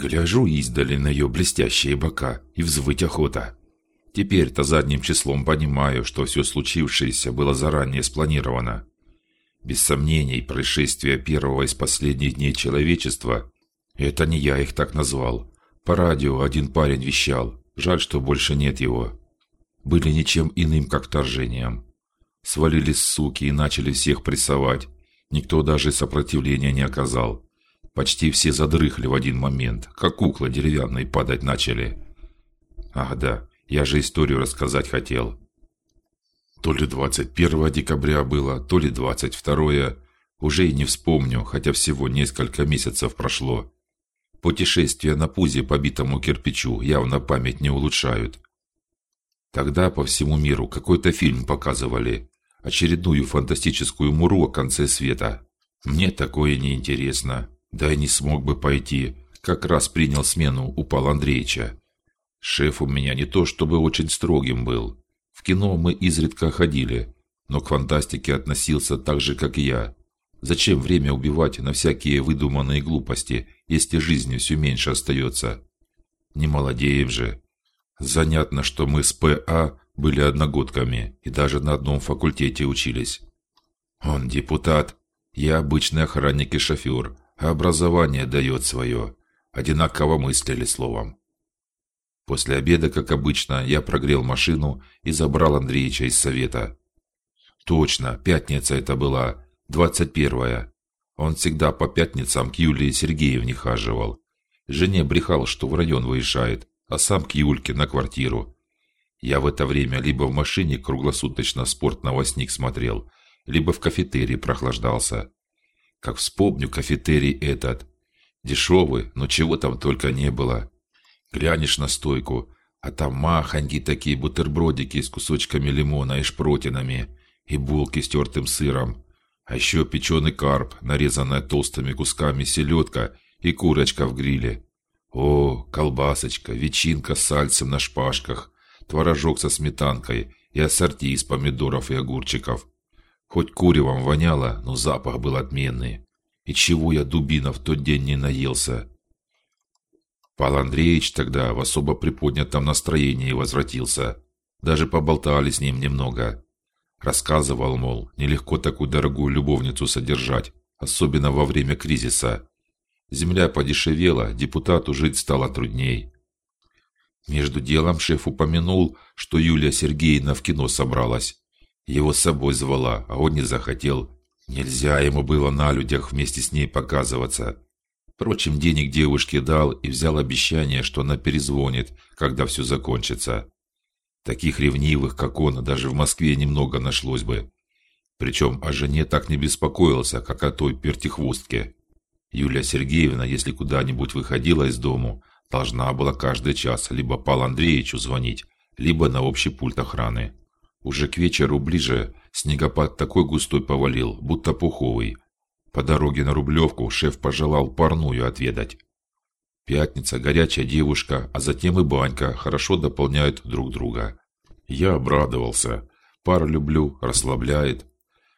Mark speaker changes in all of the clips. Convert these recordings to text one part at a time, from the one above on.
Speaker 1: Гляжу издали на ее блестящие бока и взвыть охота. Теперь-то задним числом понимаю, что все случившееся было заранее спланировано. Без сомнений, происшествие первого из последних дней человечества – это не я их так назвал. По радио один парень вещал. Жаль, что больше нет его. Были ничем иным, как вторжением. Свалились суки и начали всех прессовать. Никто даже сопротивления не оказал. Почти все задрыхли в один момент, как куклы деревянные падать начали. Ах да, я же историю рассказать хотел. То ли 21 декабря было, то ли 22, уже и не вспомню, хотя всего несколько месяцев прошло. Путешествия на пузе по битому кирпичу явно память не улучшают. Тогда по всему миру какой-то фильм показывали, очередную фантастическую муру о конце света. Мне такое не интересно, да и не смог бы пойти. Как раз принял смену у Павла Андреевича. Шеф у меня не то чтобы очень строгим был, в кино мы изредка ходили, но к фантастике относился так же, как и я. Зачем время убивать на всякие выдуманные глупости, если жизни все меньше остается? Не молодеем же. Занятно, что мы с П.А. были одногодками и даже на одном факультете учились. Он депутат, я обычный охранник и шофер, образование дает свое. Одинаково мыслили словом. После обеда, как обычно, я прогрел машину и забрал Андреича из совета. Точно, пятница это была, двадцать первая. Он всегда по пятницам к Юлии Сергеевне хаживал. Жене брехал, что в район выезжает, а сам к Юльке на квартиру. Я в это время либо в машине круглосуточно спорт новостник смотрел, либо в кафетерии прохлаждался. Как вспомню кафетерий этот, дешевый, но чего там только не было. Глянешь на стойку, а там махонькие такие бутербродики с кусочками лимона и шпротинами, и булки с тертым сыром, а еще печеный карп, нарезанная толстыми кусками селедка и курочка в гриле. О, колбасочка, ветчинка с сальцем на шпажках, творожок со сметанкой и ассорти из помидоров и огурчиков. Хоть куревом воняло, но запах был отменный. И чего я дубина в тот день не наелся? Павел Андреевич тогда в особо приподнятом настроении возвратился. Даже поболтали с ним немного. Рассказывал, мол, нелегко такую дорогую любовницу содержать, особенно во время кризиса. Земля подешевела, депутату жить стало трудней. Между делом шеф упомянул, что Юлия Сергеевна в кино собралась. Его с собой звала, а он не захотел. Нельзя ему было на людях вместе с ней показываться. Впрочем, денег девушке дал и взял обещание, что она перезвонит, когда все закончится. Таких ревнивых, как он, даже в Москве немного нашлось бы. Причем о жене так не беспокоился, как о той пертихвостке. Юлия Сергеевна, если куда-нибудь выходила из дому, должна была каждый час либо Пал Андреевичу звонить, либо на общий пульт охраны. Уже к вечеру ближе снегопад такой густой повалил, будто пуховый, по дороге на Рублевку шеф пожелал парную отведать. Пятница, горячая девушка, а затем и банька хорошо дополняют друг друга. Я обрадовался. Пар люблю, расслабляет.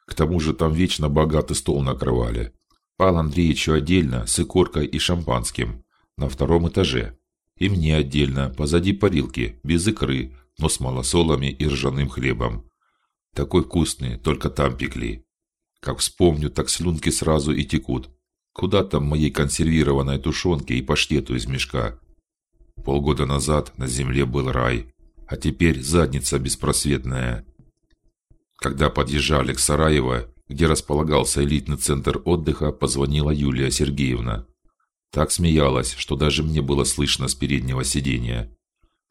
Speaker 1: К тому же там вечно богатый стол накрывали. Пал Андреевичу отдельно с икоркой и шампанским на втором этаже. И мне отдельно позади парилки, без икры, но с малосолами и ржаным хлебом. Такой вкусный, только там пекли. Как вспомню, так слюнки сразу и текут. Куда там моей консервированной тушенке и паштету из мешка? Полгода назад на земле был рай, а теперь задница беспросветная. Когда подъезжали к Сараево, где располагался элитный центр отдыха, позвонила Юлия Сергеевна. Так смеялась, что даже мне было слышно с переднего сиденья.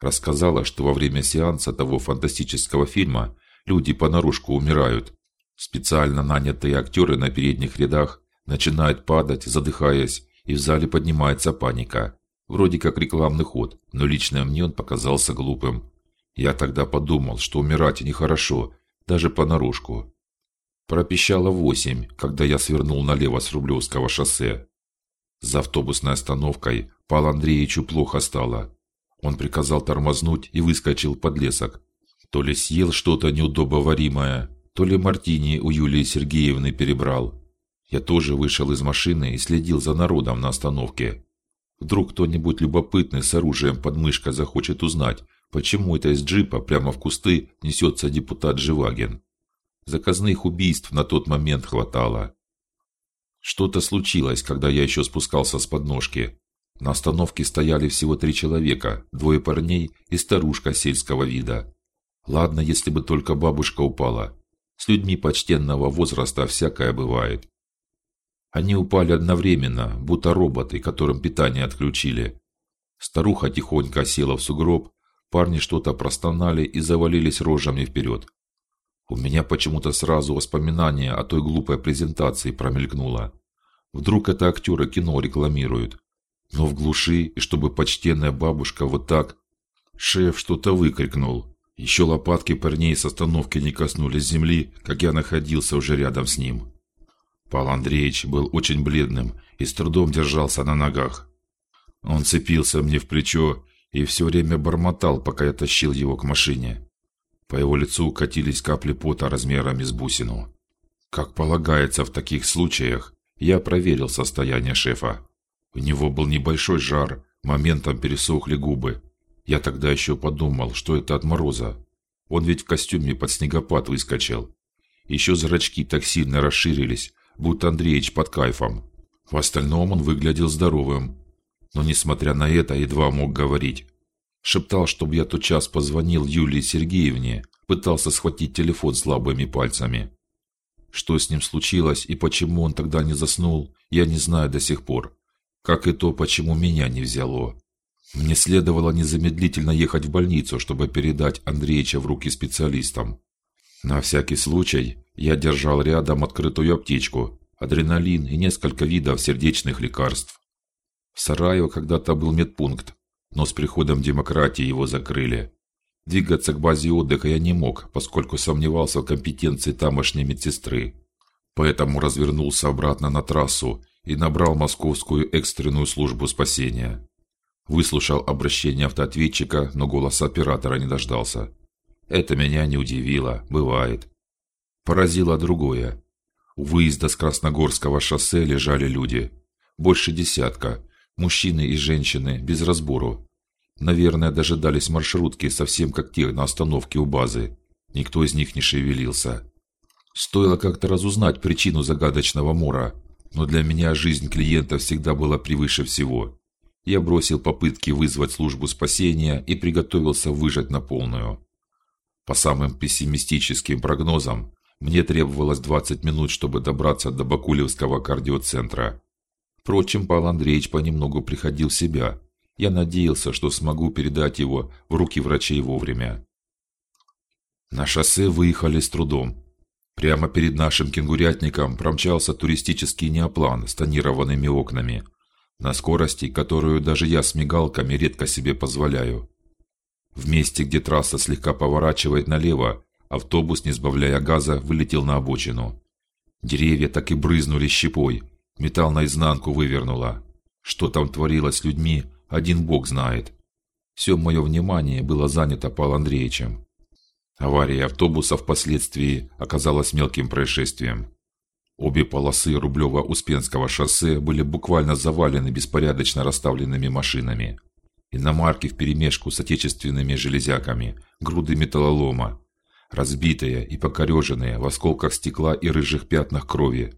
Speaker 1: Рассказала, что во время сеанса того фантастического фильма люди понарошку умирают, Специально нанятые актеры на передних рядах начинают падать, задыхаясь, и в зале поднимается паника. Вроде как рекламный ход, но лично мне он показался глупым. Я тогда подумал, что умирать нехорошо, даже понарошку. Пропищало восемь, когда я свернул налево с Рублевского шоссе. За автобусной остановкой Пал Андреевичу плохо стало. Он приказал тормознуть и выскочил под лесок. То ли съел что-то неудобоваримое, то ли мартини у Юлии Сергеевны перебрал. Я тоже вышел из машины и следил за народом на остановке. Вдруг кто-нибудь любопытный с оружием под мышкой захочет узнать, почему это из джипа прямо в кусты несется депутат Живаген. Заказных убийств на тот момент хватало. Что-то случилось, когда я еще спускался с подножки. На остановке стояли всего три человека: двое парней и старушка сельского вида. Ладно, если бы только бабушка упала. С людьми почтенного возраста всякое бывает. Они упали одновременно, будто роботы, которым питание отключили. Старуха тихонько села в сугроб, парни что-то простонали и завалились рожами вперед. У меня почему-то сразу воспоминание о той глупой презентации промелькнуло. Вдруг это актеры кино рекламируют. Но в глуши и чтобы почтенная бабушка вот так. Шеф что-то выкрикнул. Еще лопатки парней с остановки не коснулись земли, как я находился уже рядом с ним. Павел Андреевич был очень бледным и с трудом держался на ногах. Он цепился мне в плечо и все время бормотал, пока я тащил его к машине. По его лицу катились капли пота размерами с бусину. Как полагается в таких случаях, я проверил состояние шефа. У него был небольшой жар, моментом пересохли губы. Я тогда еще подумал, что это от мороза. Он ведь в костюме под снегопад выскочил. Еще зрачки так сильно расширились, будто Андреич под кайфом. В остальном он выглядел здоровым, но несмотря на это едва мог говорить. Шептал, чтобы я тот час позвонил Юлии Сергеевне, пытался схватить телефон слабыми пальцами. Что с ним случилось и почему он тогда не заснул, я не знаю до сих пор. Как и то, почему меня не взяло. Мне следовало незамедлительно ехать в больницу, чтобы передать Андреича в руки специалистам. На всякий случай я держал рядом открытую аптечку, адреналин и несколько видов сердечных лекарств. В Сараево когда-то был медпункт, но с приходом демократии его закрыли. Двигаться к базе отдыха я не мог, поскольку сомневался в компетенции тамошней медсестры. Поэтому развернулся обратно на трассу и набрал московскую экстренную службу спасения. Выслушал обращение автоответчика, но голоса оператора не дождался. Это меня не удивило, бывает. Поразило другое. У выезда с Красногорского шоссе лежали люди, больше десятка, мужчины и женщины без разбору. Наверное, дожидались маршрутки, совсем как те на остановке у базы. Никто из них не шевелился. Стоило как-то разузнать причину загадочного мора, но для меня жизнь клиента всегда была превыше всего. Я бросил попытки вызвать службу спасения и приготовился выжать на полную. По самым пессимистическим прогнозам, мне требовалось 20 минут, чтобы добраться до Бакулевского кардиоцентра. Впрочем, Павел Андреевич понемногу приходил в себя. Я надеялся, что смогу передать его в руки врачей вовремя. На шоссе выехали с трудом. Прямо перед нашим кенгурятником промчался туристический неоплан с тонированными окнами, на скорости, которую даже я с мигалками редко себе позволяю. В месте, где трасса слегка поворачивает налево, автобус, не сбавляя газа, вылетел на обочину. Деревья так и брызнули щепой, металл наизнанку вывернуло. Что там творилось с людьми, один бог знает. Все мое внимание было занято Павлом Андреевичем. Авария автобуса впоследствии оказалась мелким происшествием. Обе полосы Рублево-Успенского шоссе были буквально завалены беспорядочно расставленными машинами. Иномарки вперемешку с отечественными железяками, груды металлолома, разбитые и покореженные в осколках стекла и рыжих пятнах крови.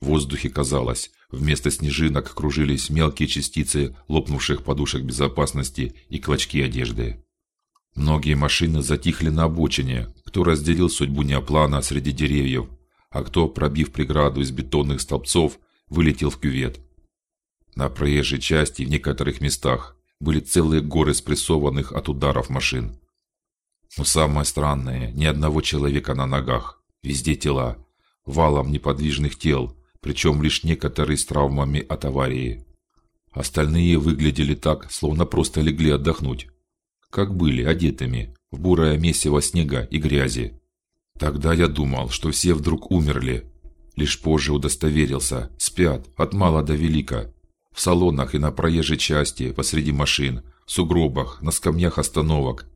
Speaker 1: В воздухе казалось, вместо снежинок кружились мелкие частицы лопнувших подушек безопасности и клочки одежды. Многие машины затихли на обочине, кто разделил судьбу неоплана среди деревьев, а кто, пробив преграду из бетонных столбцов, вылетел в кювет. На проезжей части в некоторых местах были целые горы спрессованных от ударов машин. Но самое странное, ни одного человека на ногах, везде тела, валом неподвижных тел, причем лишь некоторые с травмами от аварии. Остальные выглядели так, словно просто легли отдохнуть, как были одетыми в бурое месиво снега и грязи. Тогда я думал, что все вдруг умерли. Лишь позже удостоверился, спят от мала до велика, в салонах и на проезжей части, посреди машин, в сугробах, на скамьях остановок.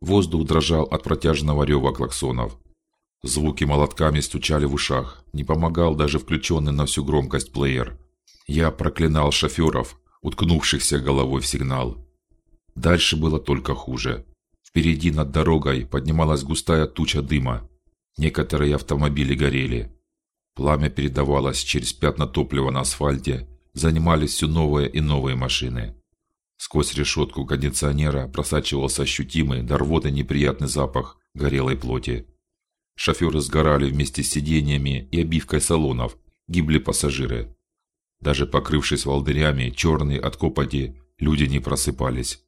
Speaker 1: Воздух дрожал от протяжного рева клаксонов. Звуки молотками стучали в ушах. Не помогал даже включенный на всю громкость плеер. Я проклинал шоферов, уткнувшихся головой в сигнал. Дальше было только хуже. Впереди над дорогой поднималась густая туча дыма. Некоторые автомобили горели. Пламя передавалось через пятна топлива на асфальте, занимались все новые и новые машины. Сквозь решетку кондиционера просачивался ощутимый до рвоты неприятный запах горелой плоти. Шоферы сгорали вместе с сиденьями и обивкой салонов, гибли пассажиры. Даже покрывшись волдырями, черные от копоти, люди не просыпались.